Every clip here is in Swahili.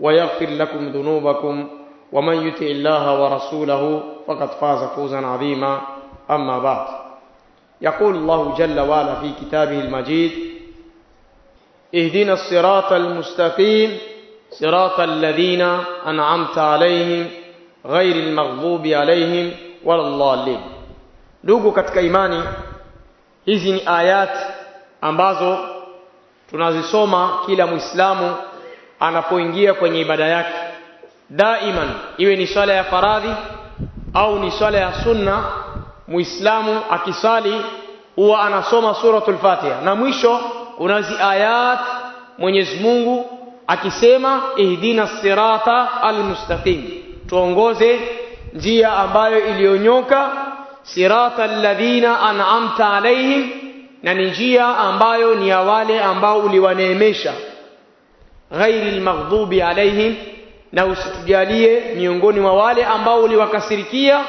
ويغفر لكم ذنوبكم ومن يطع الله ورسوله فقد فاز فوزا عظيما. أما بعد يقول الله جل وعلا في كتابه المجيد اهدنا الصراط المستقيم صراط الذين أنعمت عليهم غير المغضوب عليهم ولا الضالين. Ndugu katika imani hizi ni ayat ambazo tunazisoma kila muislamu anapoingia kwenye ibada yake. Daiman iwe ni swala ya faradhi au ni swala ya sunna muislamu akisali huwa anasoma suratul fatiha. Na mwisho unazi ayat mwenyezi mungu akisema ihdina sirata almustaqim. Tuongoze njia ambayo iliyonyoka sirata alladhina an'amta alaihim na ni njia ambayo ni ya wale ambao uliwaneemesha ghairi almaghdubi alaihim na usitujalie miongoni mwa wale ambao uliwakasirikia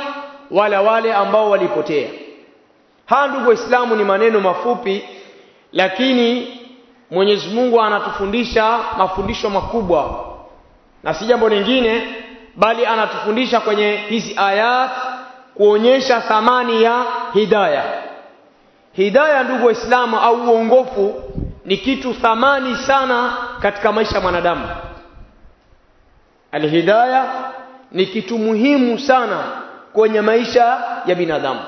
wala wale ambao walipotea. Haya ndugu waislamu ni maneno mafupi lakini mwenyezi mungu anatufundisha mafundisho makubwa. Na si jambo lingine bali anatufundisha kwenye hizi ayat kuonyesha thamani ya hidaya. Hidaya ndugu waislamu au uongofu ni kitu thamani sana katika maisha ya mwanadamu. Alhidaya ni kitu muhimu sana kwenye maisha ya binadamu.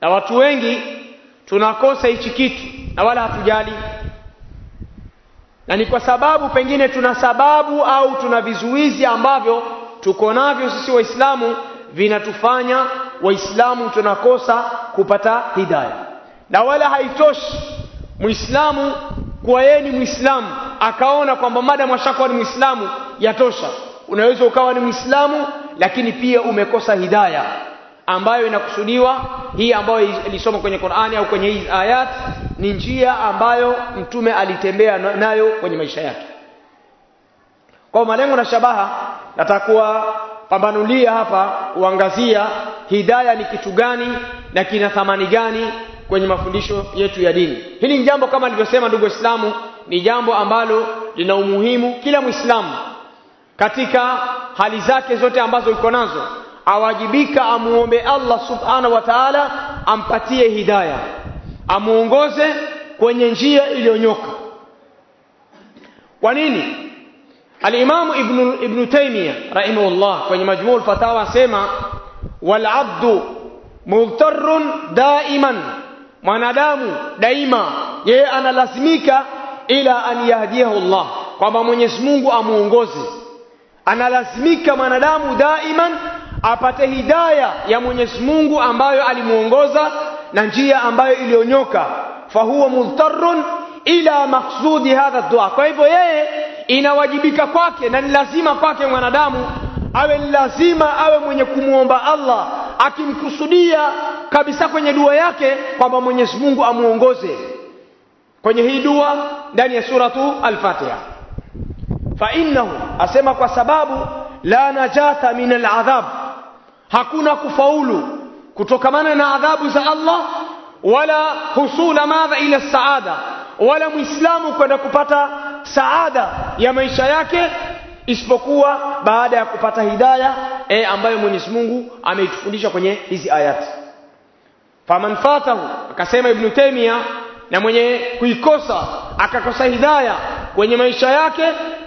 Na watu wengi tunakosa hichi kitu na wala hatujali. Na ni kwa sababu pengine tuna sababu au tuna vizuizi ambavyo tuko navyo sisi waislamu vinatufanya waislamu tunakosa kupata hidaya. Na wala haitoshi muislamu kuwa yeye ni muislamu akaona kwamba mada ashakuwa ni mwislamu yatosha. Unaweza ukawa ni mwislamu lakini pia umekosa hidaya ambayo inakusudiwa. Hii ambayo ilisoma kwenye Qur'ani au kwenye hizi ayat ni njia ambayo mtume alitembea nayo kwenye maisha yake. Kwa malengo na shabaha natakuwa pambanulia hapa kuangazia hidaya ni kitu gani na kina thamani gani kwenye mafundisho yetu ya dini. Hili ni jambo kama nilivyosema ndugu waislamu ni jambo ambalo lina umuhimu. Kila mwislamu katika hali zake zote ambazo iko nazo awajibika amuombe allah subhanahu wa taala ampatie hidaya amuongoze kwenye njia iliyonyoka. Kwa nini? Alimamu ibnu, ibnu taimia rahimahullah kwenye majmuu lfatawa asema walabdu mudtarun daiman mwanadamu daima yeye analazimika ila an yahdiahu llah kwamba mwenyezi mungu amuongoze. Analazimika mwanadamu daiman apate hidaya ya mwenyezi mungu ambayo alimuongoza na njia ambayo iliyonyoka. Fahuwa mudtarun ila maksudi hadha dua kwa hivyo yeye inawajibika kwake na ni lazima kwake mwanadamu awe ni lazima awe mwenye kumwomba allah akimkusudia kabisa kwenye dua yake kwamba mwenyezi mungu amuongoze. Kwenye hii dua ndani ya suratu alfatiha. Fainnahu asema kwa sababu la najata min aladhab hakuna kufaulu kutokamana na adhabu za allah wala husula madha ila saada. Wala mwislamu kwenda kupata saada ya maisha yake isipokuwa baada ya kupata hidaya e ambayo mwenyezi mungu ameitufundisha kwenye hizi ayati faman fatahu akasema ibnu taimia na mwenye kuikosa akakosa hidaya kwenye maisha yake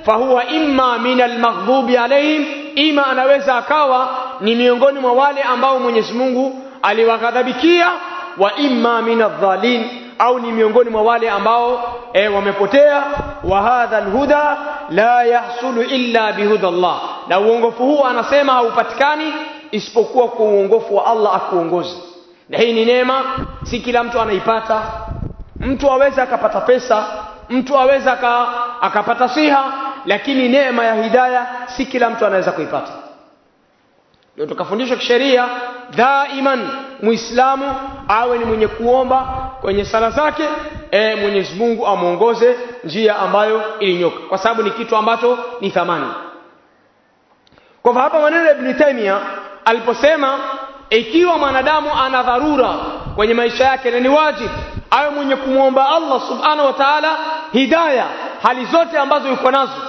fahuwa imma min almaghdubi alaihim ima anaweza akawa ni miongoni mwa wale ambao Mwenyezi Mungu aliwaghadhabikia wa imma min adh-dhalin au ni miongoni mwa wale ambao e, wamepotea wa hadha alhuda la yahsulu illa bihuda Allah na uongofu huu anasema haupatikani isipokuwa kwa uongofu wa Allah akuongoza na hii ni neema si kila mtu anaipata. Mtu aweza akapata pesa mtu aweza akapata siha lakini neema ya hidaya si kila mtu anaweza kuipata. Ndio tukafundishwa kisheria daiman muislamu awe ni mwenye kuomba kwenye sala zake e, Mwenyezi Mungu amuongoze njia ambayo ilinyoka kwa sababu ni kitu ambacho ni thamani. Kwa hapa maneno ya Ibn Taymiyyah aliposema ikiwa mwanadamu ana dharura kwenye maisha yake na ni wajibu awe mwenye kumwomba Allah subhanahu wa ta'ala hidayah hali zote ambazo yuko nazo.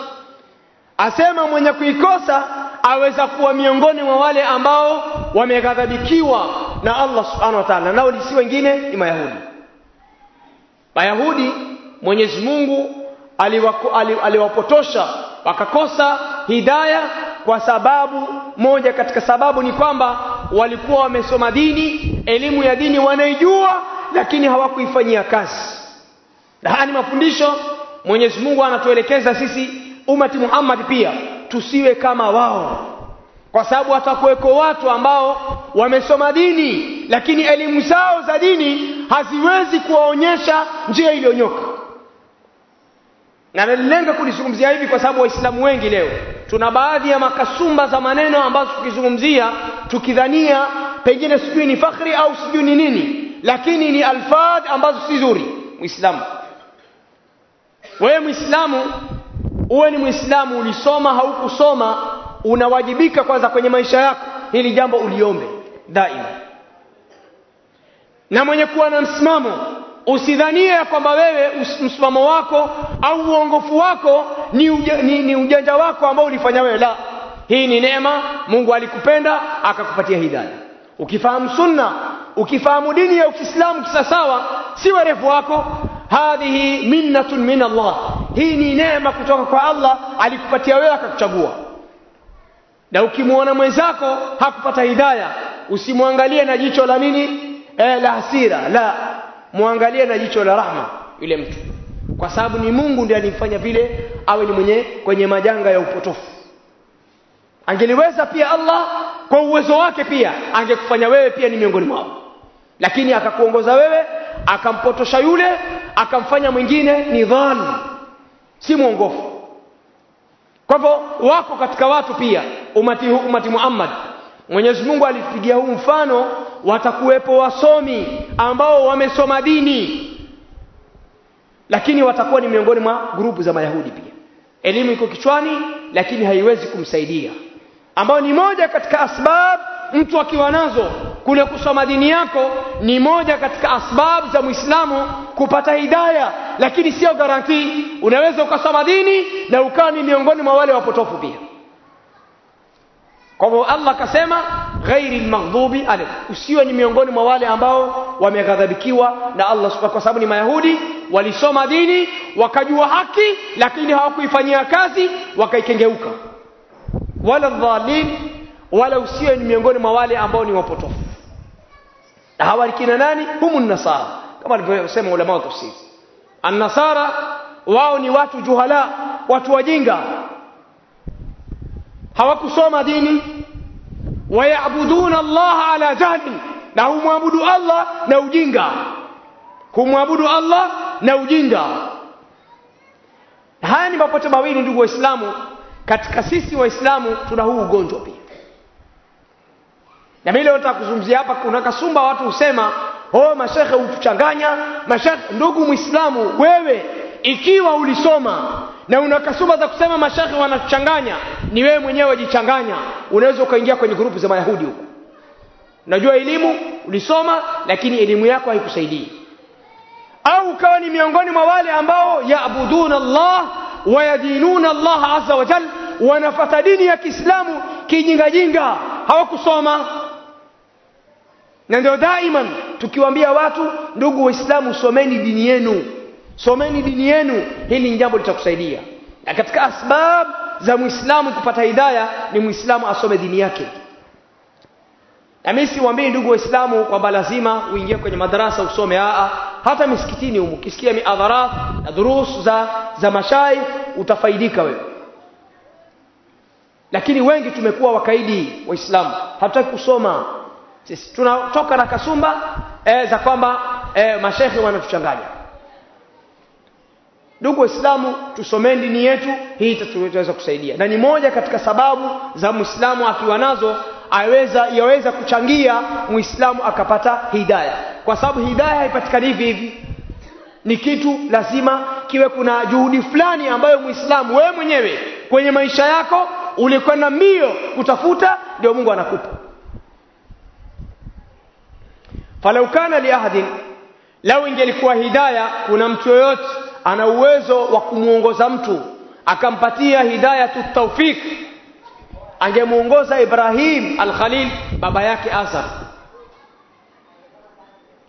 Asema mwenye kuikosa aweza kuwa miongoni mwa wale ambao wameghadhabikiwa na Allah subhanahu wa ta'ala nao si wengine ni mayahudi. Mayahudi Mwenyezi Mungu aliwapotosha wakakosa hidaya kwa sababu moja katika sababu ni kwamba walikuwa wamesoma dini elimu ya dini wanaijua lakini hawakuifanyia kazi. Na haya ni mafundisho Mwenyezi Mungu anatuelekeza sisi umati Muhammad pia tusiwe kama wao. Kwa sababu watakuweko watu ambao wamesoma dini lakini elimu zao za dini haziwezi kuwaonyesha njia iliyonyoka. Na nalilenga kulizungumzia hivi kwa sababu waislamu wengi leo tuna baadhi ya makasumba za maneno ambazo tukizungumzia tukidhania pengine sijui ni fakhri au sijui ni nini lakini ni alfadh ambazo si zuri. Muislamu. Wewe muislamu uwe ni muislamu ulisoma haukusoma unawajibika kwanza kwenye maisha yako. Hili jambo uliombe daima. Na mwenye kuwa na msimamo usidhanie kwamba wewe msimamo wako au uongofu wako ni, uja, ni, ni ujanja wako ambao ulifanya wewe. La hii ni neema Mungu alikupenda akakupatia hidayah ukifahamu sunna ukifahamu dini ya Uislamu kisasawa si werevu wako. Hadhihi minnatun min Allah. Hii ni neema kutoka kwa Allah alikupatia wewe akakuchagua. Na ukimwona mwenzako hakupata hidaya usimwangalie na jicho la nini? Eh, la hasira. La muangalie na jicho la rahma yule mtu. Kwa sababu ni Mungu ndiye alimfanya vile awe ni mwenye kwenye majanga ya upotofu. Angeliweza pia Allah kwa uwezo wake pia angekufanya wewe pia ni miongoni mwao. Lakini akakuongoza wewe akampotosha yule akamfanya mwingine ni dhalim si mwongofu. Kwa hivyo wako katika watu pia umati umati Muhammad. Mwenyezi Mungu alipigia huu mfano watakuwepo wasomi ambao wamesoma dini. Lakini watakuwa ni miongoni mwa grupu za Mayahudi pia. Elimu iko kichwani lakini haiwezi kumsaidia. Ambao ni moja katika asbab mtu akiwa nazo kule kusoma dini yako ni moja katika asbab za Muislamu kupata hidaya. Lakini sio garanti unaweza ukasoma dini na ukawa ni miongoni mwa wale wapotofu pia. Kwa hivyo Allah akasema ghairi almaghdubi ale usiwe ni miongoni mwa wale ambao wameghadhabikiwa na Allah subhanahu kwa sababu ni mayahudi walisoma dini wakajua haki lakini hawakuifanyia kazi wakaikengeuka. Wala dhalin wala usiwe ni miongoni mwa wale ambao ni wapotofu. Na hawa kina nani? Humu nasara. Kama alivyosema ulama wa tafsiri. An-nasara wao ni watu juhala watu wajinga. Hawakusoma dini wayabuduna Allah ala جهل na humwabudu Allah na ujinga. Humwabudu Allah na ujinga. Haya ni mapote mawili ndugu waislamu. Katika sisi waislamu tuna huu ugonjwa pia. Na mimi leo nataka kuzungumzia hapa kuna kasumba watu husema oh mashekhe hutuchanganya. Mashekhe ndugu muislamu wewe ikiwa ulisoma na una kasuma za kusema mashekhe wanachanganya, ni wewe mwenyewe wajichanganya unaweza ukaingia kwenye grupu za mayahudi huko. Najua elimu ulisoma lakini elimu yako haikusaidii. Au ukawa ni miongoni mwa wale ambao yaabuduna Allah wayadinuna Allah azza wa wanafata dini ya Kiislamu kijingajinga hawakusoma. Na ndio daiman tukiwaambia watu ndugu waislamu someni dini yenu someni dini yenu. Hili ni jambo litakusaidia. Na katika asbab za muislamu kupata hidaya ni muislamu asome dini yake. Na mimi siwaambii ndugu waislamu kwamba lazima uingie kwenye madarasa usome aa. Hata misikitini humu ukisikia miadharat na durus za za mashai utafaidika wewe. Lakini wengi tumekuwa wakaidi waislamu. Hatutaki kusoma. Sisi tunatoka na kasumba e, za kwamba e, mashekhe wanatuchanganya ndugu waislamu tusomeni dini yetu hii itatuweza kusaidia. Na ni moja katika sababu za mwislamu akiwa nazo aweza yaweza kuchangia mwislamu akapata hidaya. Kwa sababu hidaya haipatikani hivi hivi. Ni kitu lazima kiwe kuna juhudi fulani ambayo mwislamu wewe mwenyewe kwenye maisha yako ulikwenda mbio kutafuta ndio mungu anakupa. Falau kana liahadin lau ingelikuwa hidaya kuna mtu yoyote ana uwezo wa kumwongoza mtu akampatia hidayatu tawfik angemwongoza Ibrahim al-Khalil baba yake Azar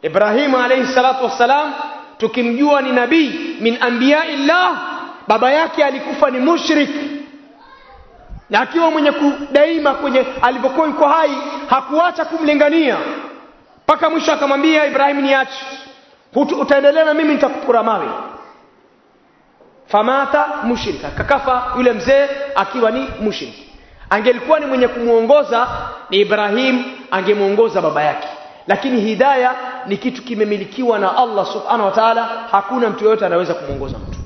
Ibrahim alayhi salatu wassalam tukimjua ni nabii min anbiyaillah baba yake alikufa ni mushrik. Na akiwa mwenye kudaima kwenye alipokuwa yuko hai hakuacha kumlingania. Mpaka mwisho akamwambia Ibrahim niache. Utaendelea na mimi nitakupura mawe famata mushrika. Kakafa yule mzee akiwa ni mushriki. Angelikuwa ni mwenye kumwongoza ni Ibrahim angemwongoza baba yake. Lakini hidaya ni kitu kimemilikiwa na Allah subhanahu wa ta'ala. Hakuna mtu yoyote anaweza kumwongoza mtu.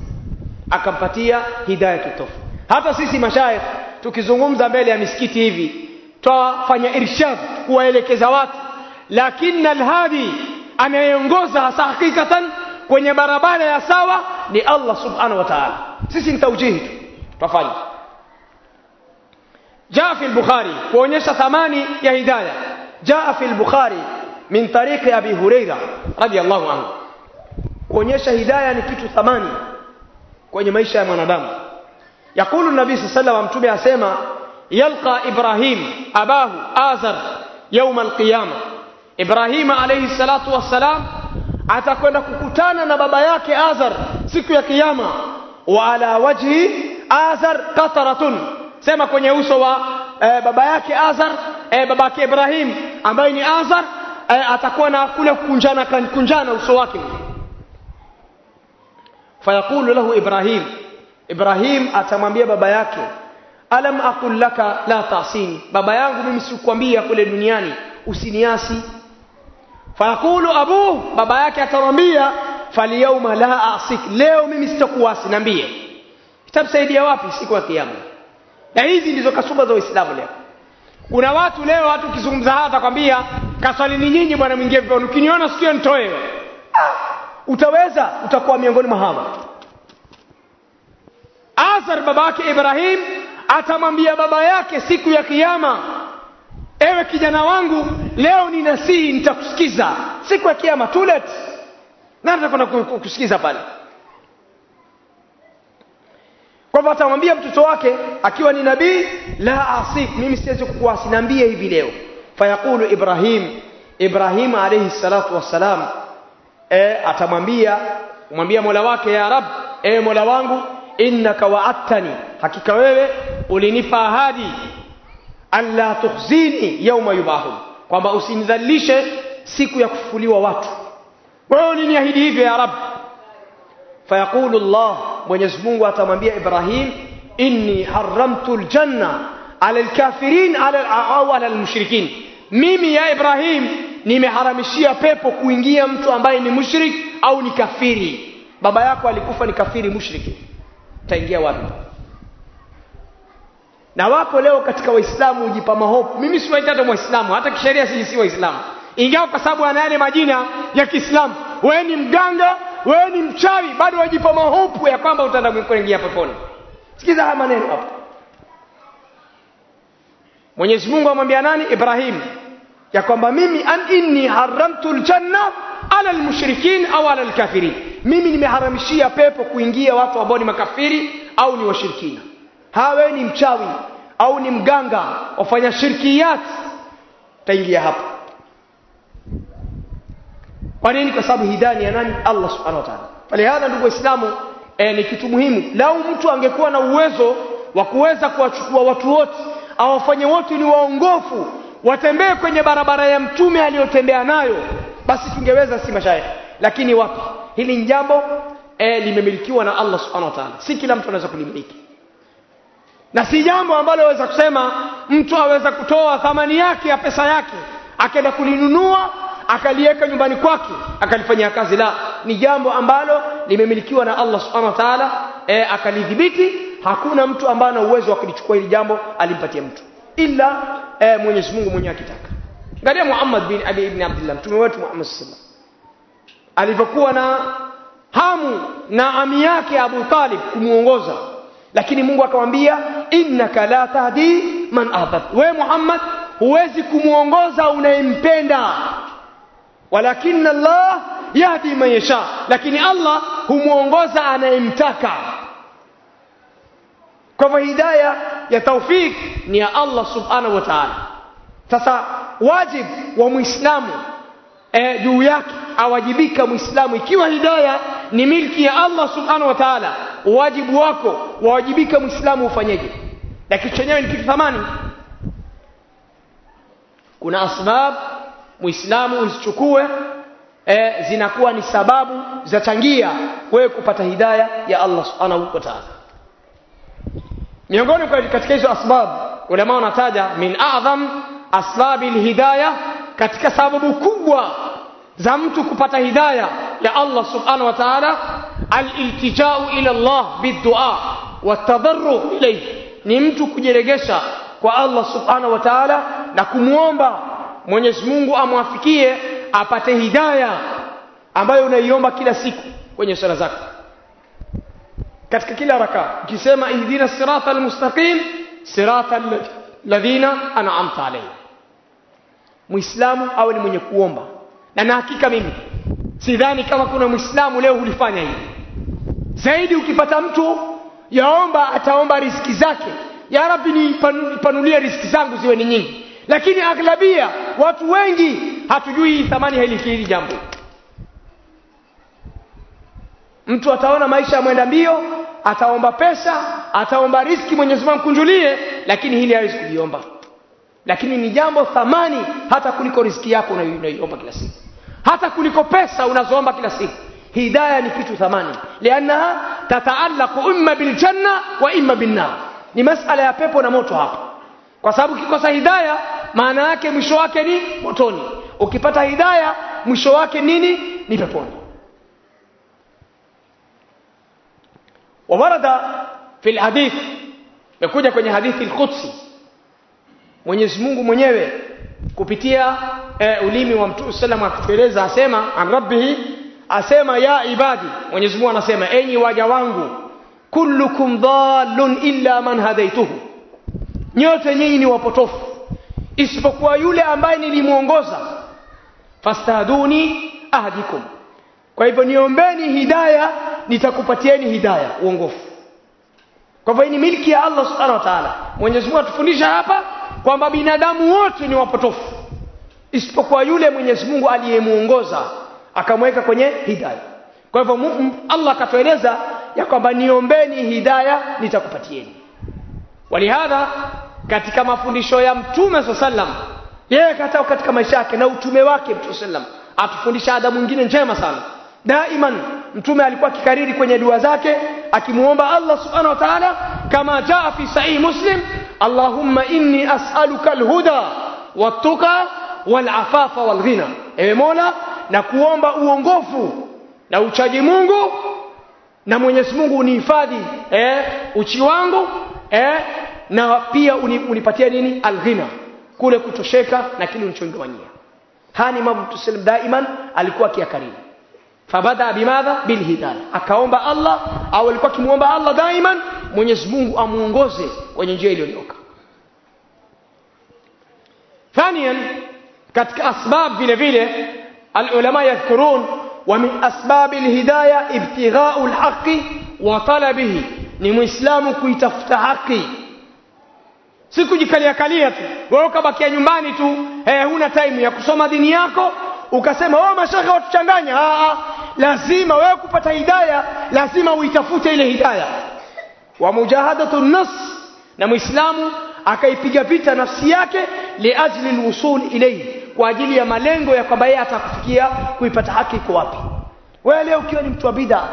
Akampatia hidaya kitofu. Hata sisi mashaikh tukizungumza mbele ya misikiti hivi twafanya irshad kuwaelekeza watu. Lakini alhadi anayeongoza hasa hakikatan kwenye barabara ya sawa ni Allah subhanahu wa ni taujihi tu twafanya جاء في البخاري kuonyesha thamani ya hidayah جاء في البخاري من طريق هريره رضي الله عنه kuonyesha hidayah ni kitu thamani kwenye maisha ya mwanadamu yakulu nabii sallallahu alayhi mtume asema yalqa ibrahim abahu azar يوم القيامه ibrahim alayhi salatu wassalam atakwenda kukutana na baba yake azar siku ya kiyama wa ala wajhi azar qataratun sema kwenye uso wa e, baba yake Azar e, baba yake Ibrahim ambaye ni Azar e, atakuwa na kule kunjana kunjana uso wake fayaqulu lahu Ibrahim Ibrahim atamwambia baba yake alam aqul laka la tasini baba yangu mimi sikukwambia kule duniani usiniasi fayaqulu abu baba yake atamwambia falyauma la asik leo mimi sitakuasi niambie itamsaidia wapi siku ya kiyama na hizi ndizo kasumba za Uislamu leo. Kuna watu leo watu ukizungumza hata atakwambia kaswali ni nyinyi bwana mwingie viponi. Ukiniona sikio nitoe. Utaweza utakuwa miongoni mwa hawa. Azar babake Ibrahim atamwambia baba yake siku ya kiyama ewe kijana wangu leo ninasihi nitakusikiza siku ya kiyama tulet atakwenda kusikiza pale? Kwa hivyo atamwambia mtoto wake akiwa ni nabii la asik mimi siwezi kukuasi niambie hivi leo. Fayaqulu ibrahim ibrahim alayhi salatu wassalam e, atamwambia kumwambia mola wake ya rab e mola wangu innaka wa'attani hakika wewe ulinipa ahadi alla tukhzini yawma yubahun kwamba usinidhalilishe siku ya kufufuliwa watu wewe uliniahidi hivyo ya rab fayaqulu Allah Mwenyezi Mungu atamwambia Ibrahim inni haramtu aljanna ala alkafirin ala au ala almushrikin. Mimi ya Ibrahim nimeharamishia pepo kuingia mtu ambaye ni mushrik au ni kafiri. Baba yako alikufa ni kafiri mushriki. Taingia wapi? Na wapo leo katika waislamu ujipa mahofu. Mimi si hata muislamu hata kisheria sisi si waislamu ingawa kwa sababu ana yale majina ya Kiislamu wewe ni mganga wewe ni mchawi bado wajipa mahofu ya kwamba utaenda kuingia peponi. Sikiza haya maneno hapo. Mwenyezi Mungu amwambia nani? Ibrahim. Ya kwamba mimi an inni haramtu aljanna ala almushrikin au ala alkafirin. Mimi nimeharamishia pepo kuingia watu ambao ni makafiri au ni washirikina. Hawe ni mchawi au ni mganga wafanya shirkiyat taingia hapa kwa nini? Kwa sababu hidani ya nani? Allah subhanahu wa ta'ala. Ndugu waislamu e, ni kitu muhimu. Lau mtu angekuwa na uwezo wa kuweza kuwachukua watu wote awafanye wote ni waongofu watembee kwenye barabara ya mtume aliyotembea nayo basi tungeweza si mashaikh lakini wapi? Hili ni jambo e, limemilikiwa na Allah subhanahu wa ta'ala. Si kila mtu anaweza kulimiliki. Na si jambo ambalo aweza kusema mtu aweza kutoa thamani yake ya pesa yake akaenda kulinunua akaliweka nyumbani kwake akalifanyia kazi. La ni jambo ambalo limemilikiwa na Allah subhanahu wa ta'ala e, akalidhibiti. Hakuna mtu ambaye ana uwezo wa kulichukua hili jambo alimpatia mtu ila e, Mwenyezi Mungu mwenyewe akitaka. Angalia Muhammad bin Abi ibn Abdullah mtume wetu Muhammad sallallahu alivyokuwa na hamu na ami yake Abu Talib kumuongoza lakini Mungu akamwambia innaka la tahdi man ahbab. We Muhammad huwezi kumuongoza unayempenda walakin Allah yahdi man yasha lakini Allah humuongoza anayemtaka kwa hivyo hidayah ya taufik ni ya Allah subhanahu wa ta'ala sasa wajib wa muislamu e, juu yake awajibika muislamu ikiwa hidayah ni milki ya Allah subhanahu wa ta'ala wajibu wako wawajibika muislamu ufanyeje na kitu chenyewe ni kitu thamani kuna asbab muislamu usichukue e, zinakuwa ni sababu zachangia wewe kupata hidayah ya Allah subhanahu wa ta'ala miongoni katika hizo asbab ulama wanataja min a'zam asbabi alhidayah katika sababu kubwa za mtu kupata hidayah ya Allah subhanahu wa ta'ala aliltijau ila Allah bidua watadarru ilayhi ni mtu kujiregesha kwa Allah subhanahu wa ta'ala na kumuomba Mwenyezi Mungu amwafikie apate hidaya ambayo unaiomba kila siku kwenye sala zako. Katika kila raka ukisema ihdina sirata almustaqim sirata alladhina an'amta alayhim muislamu awe ni mwenye kuomba. Na na hakika mimi sidhani kama kuna muislamu leo hulifanya hivi zaidi ukipata mtu yaomba ataomba riski zake. Ya rabbi nipanulie riski zangu ziwe ni nyingi lakini aglabia watu wengi hatujui thamani hili hili jambo. Mtu ataona maisha yamwenda mbio ataomba pesa ataomba riski Mwenyezi Mungu kunjulie lakini hili hawezi kujiomba lakini ni jambo thamani hata kuliko riski yako unayoiomba kila siku. Hata kuliko pesa unazoomba kila siku. Hidaya ni kitu thamani. Liannaha tataallaqu imma biljanna wa imma binnar. Ni masala ya pepo na moto hapa. Kwa sababu kikosa hidayah maana yake mwisho wake ni motoni. Ukipata hidaya mwisho wake nini? Ni peponi. Wawarada fi lhadith imekuja kwenye hadithi lkudsi Mwenyezi Mungu mwenyewe kupitia e, ulimi wa Mtume salam akatueleza asema an rabbihi asema ya ibadi Mwenyezi Mungu anasema enyi waja wangu kullukum dalun illa man hadaituhu nyote nyinyi ni wapotofu isipokuwa yule ambaye nilimwongoza fastaduni ahdikum kwa hivyo niombeni hidaya nitakupatieni hidaya uongofu. Kwa hivyo ni milki ya Allah subhanahu wa ta'ala. Mwenyezi Mungu atufundisha hapa kwamba binadamu wote ni wapotofu. Isipokuwa yule Mwenyezi Mungu aliyemuongoza akamweka kwenye hidaya. Kwa hivyo Allah akatueleza ya kwamba niombeni hidaya nitakupatieni walihadha katika mafundisho ya mtume sallam yeye katika katika maisha yake na utume wake mtume sallam atufundisha adabu nyingine njema sana. Daiman mtume alikuwa akikariri kwenye dua zake akimuomba Allah subhanahu wa ta'ala kama jaa fi sahih muslim allahumma inni as'aluka alhuda wattuqa walafafa walghina ewe mola na kuomba uongofu na uchaji Mungu na Mwenyezi Mungu unihifadhi eh uchi wangu eh na pia unipatie nini alghina kule kutosheka na kile ulichongawanyia hani mambo sallam daiman alikuwa akiakariri fabada bimadha bilhidayah akaomba Allah au alikuwa akimuomba Allah daiman Mwenyezi Mungu amuongoze kwenye njia iliyonyoka ثانيا katika asbab vile vile wa min asbab alhidayah ibtigha'u alhaqi wa talabihi ni muislamu kuitafuta haki si jikaliakalia tu. Wewe ukabakia nyumbani tu eh, huna taimu ya kusoma dini yako ukasema wao mashaka watuchanganya ah lazima wewe kupata hidaya lazima uitafute ile hidaya. Wa mujahadatu nas na muislamu akaipiga vita nafsi yake liajli lwusul ilayhi kwa ajili ya malengo ya kwamba yeye atakufikia kuipata haki iko wapi. Wewe leo ukiwa ni mtu wa bid'a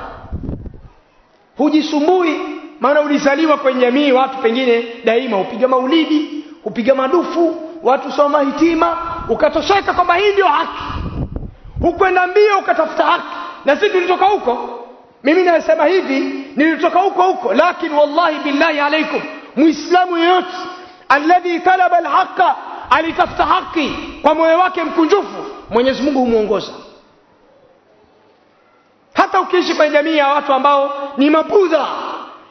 hujisumbui maana ulizaliwa kwenye jamii watu pengine daima upiga maulidi upiga madufu watu soma hitima ukatosheka kwamba hii ndio haki. Hukwenda mbio ukatafuta haki. Na sisi tulitoka huko. Mimi nasema hivi nilitoka huko huko. Lakini wallahi billahi alaikum muislamu yeyote aladhi talaba alhaqa alitafuta haki kwa moyo wake mkunjufu mwenyezi mungu humwongoza hata ukiishi kwenye jamii ya watu ambao ni mabudha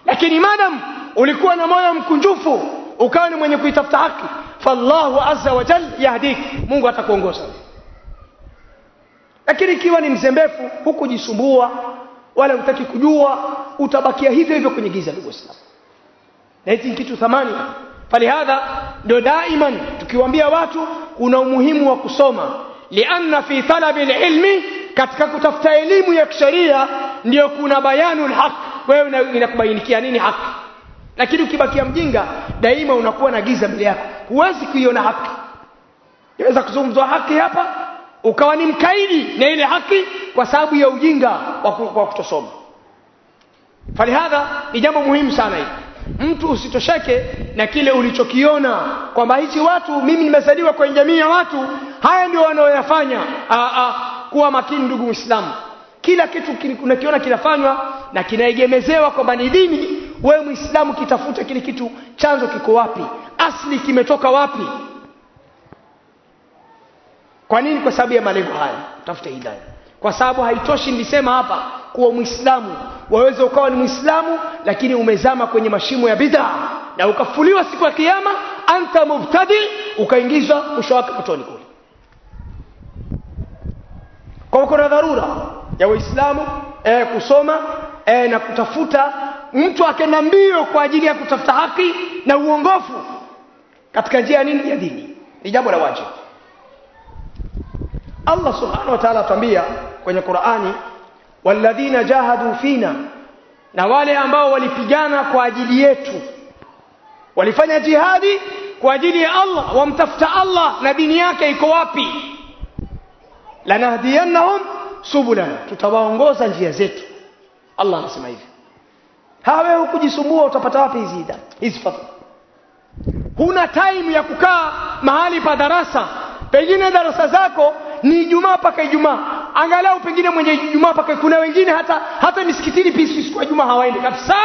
lakini madam ulikuwa na moyo mkunjufu ukawa ni mwenye kuitafuta haki. Fallahu azza wa jal yahdik mungu atakuongoza. Lakini ikiwa ni mzembefu hukujisumbua wala hutaki kujua utabakia hivyo hivyo kwenye giza ndugu waislamu na hizi kitu thamani. Falihadha ndio daiman tukiwaambia watu kuna umuhimu wa kusoma. Lianna fi talabi lilmi katika kutafuta elimu ya kisheria ndio kuna bayanu lhaq wewe inakubainikia nini haki? Lakini ukibakia mjinga daima unakuwa na giza mbele yako. Huwezi kuiona haki. Inaweza kuzungumzwa haki hapa? Ukawa ni mkaidi na ile haki kwa sababu ya ujinga wa kutosoma. Falihadha ni jambo muhimu sana hili. Mtu usitosheke na kile ulichokiona kwamba hichi watu mimi nimezaliwa kwenye jamii ya watu haya ndio wanaoyafanya. Kuwa makini ndugu mwislamu kila kitu unakiona kinafanywa na kinaegemezewa kwamba ni dini. Wewe mwislamu kitafuta kile kitu chanzo kiko wapi? Asli kimetoka wapi? Kwa nini? Kwa sababu ya malengo haya. Tafuta hidaya. Kwa sababu haitoshi nilisema hapa kuwa mwislamu waweza ukawa ni mwislamu lakini umezama kwenye mashimo ya bidhaa na ukafuliwa siku ya kiama anta mubtadi ukaingizwa mwisho wake motoni kule. Kwa kuna dharura ya waislamu eh, kusoma eh, na kutafuta mtu akenda mbio kwa ajili ya kutafuta haki na uongofu katika njia nini? Ya dini. Ni jambo la wajibu. Allah subhanahu wa ta'ala atambia kwenye Qur'ani walladhina jahadu fina na wale ambao walipigana kwa ajili yetu. Walifanya jihadi kwa ajili ya Allah wamtafuta Allah na dini yake iko wapi? Lanahdiyannahum subulana tutawaongoza njia zetu. Allah anasema hivi. Hawe hukujisumbua utapata wapi hizi hida hizi fadhila? Huna time ya kukaa mahali pa darasa. Pengine darasa zako ni Ijumaa paka Ijumaa. Angalau pengine mwenye Ijumaa mpaka kuna wengine hata hata misikitini pia siku ya Ijumaa hawaendi kabisa.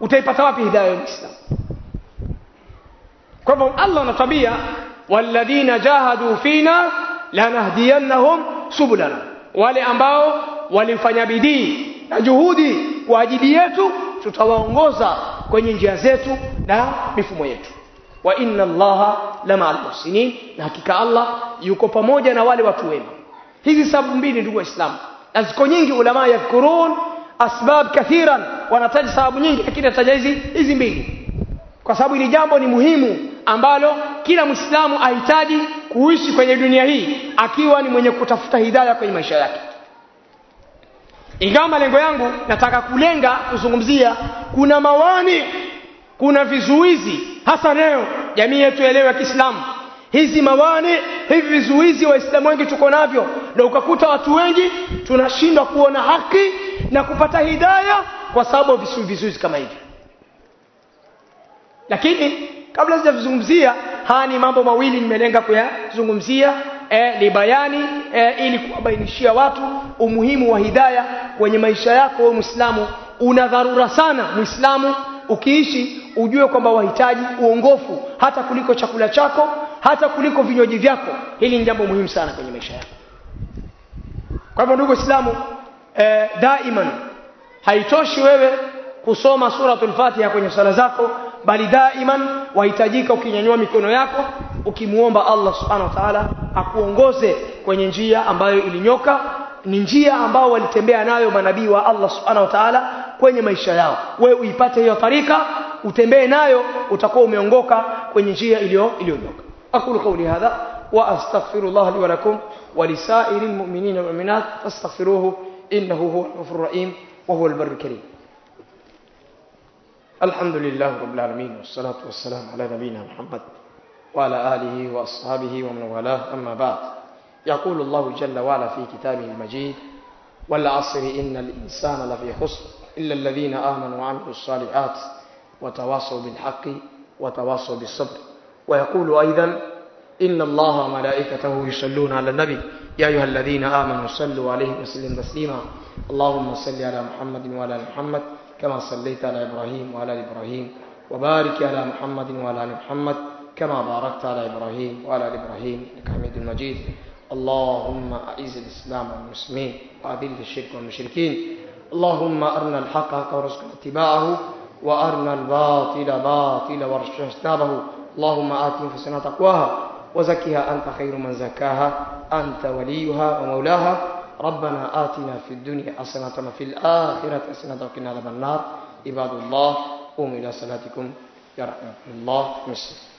Utaipata wapi hidayah ya Uislamu? Kwa hivyo Allah anatwambia walladhina jahadu fina lanahdiyannahum subulana wale ambao walifanya bidii na juhudi kwa ajili yetu tutawaongoza kwenye njia zetu na mifumo yetu. Wa inna allaha lama almuhsinin na hakika allah yuko pamoja na wale watu wema. Hizi sababu mbili ndugu waislamu na ziko nyingi ulama yadhkurun asbab kathiran wanataja sababu nyingi lakini nataja hizi hizi mbili. Kwa sababu ili jambo ni muhimu ambalo kila mwislamu ahitaji kuishi kwenye dunia hii akiwa ni mwenye kutafuta hidaya kwenye maisha yake. Ingawa malengo yangu nataka kulenga kuzungumzia kuna mawani kuna vizuizi hasa leo jamii yetu elewe ya kiislamu. Hizi mawani hivi vizuizi waislamu wengi tuko navyo na ukakuta watu wengi tunashindwa kuona haki na kupata hidaya kwa sababu visu vizuizi kama hivi. Lakini kabla sijazungumzia haya ni mambo mawili nimelenga kuyazungumzia. E, ni bayani e, ili kuwabainishia watu umuhimu wa hidaya kwenye maisha yako wewe mwislamu una dharura sana mwislamu ukiishi ujue kwamba wahitaji uongofu hata kuliko chakula chako hata kuliko vinywaji vyako. Hili ni jambo muhimu sana kwenye maisha yako. Kwa hivyo ndugu waislamu e, daiman haitoshi wewe kusoma suratul fatiha kwenye sala zako bali daiman wahitajika ukinyanyua mikono yako ukimuomba allah subhanahu wa taala akuongoze kwenye njia ambayo ilinyoka ni njia ambao walitembea nayo manabii wa allah subhanahu wa taala kwenye maisha yao wewe uipate hiyo tarika utembee nayo utakuwa umeongoka kwenye njia iliyo iliyonyoka aqulu qawli hadha wa astaghfirullah li wa lakum wa lisairil mu'minina wal mu'minat fastaghfiruhu innahu huwal ghafurur rahim wa huwal barrul karim الحمد لله رب العالمين والصلاة والسلام على نبينا محمد وعلى آله وأصحابه ومن والاه أما بعد يقول الله جل وعلا في كتابه المجيد والعصر إن الإنسان لفي خسر إلا الذين آمنوا وعملوا الصالحات وتواصوا بالحق وتواصوا بالصبر ويقول أيضا إن الله وملائكته يصلون على النبي يا أيها الذين آمنوا صلوا عليه وسلم تسليما اللهم صل على محمد وعلى آل محمد كما صليت على إبراهيم وعلى إبراهيم وبارك على محمد وعلى آل محمد كما باركت على إبراهيم وعلى إبراهيم إنك حميد مجيد. اللهم أعز الإسلام والمسلمين وأذل الشرك والمشركين. اللهم أرنا الحق حقا وارزقنا اتباعه وأرنا الباطل باطلا وارزقنا اجتنابه اللهم آت نفوسنا تقواها وزكها أنت خير من زكاها. أنت وليها ومولاها. ربنا آتنا في الدنيا حسنة وفي الآخرة حسنة وقنا عذاب النار. عباد الله قوموا إلى صلاتكم يرحمكم الله. مسلم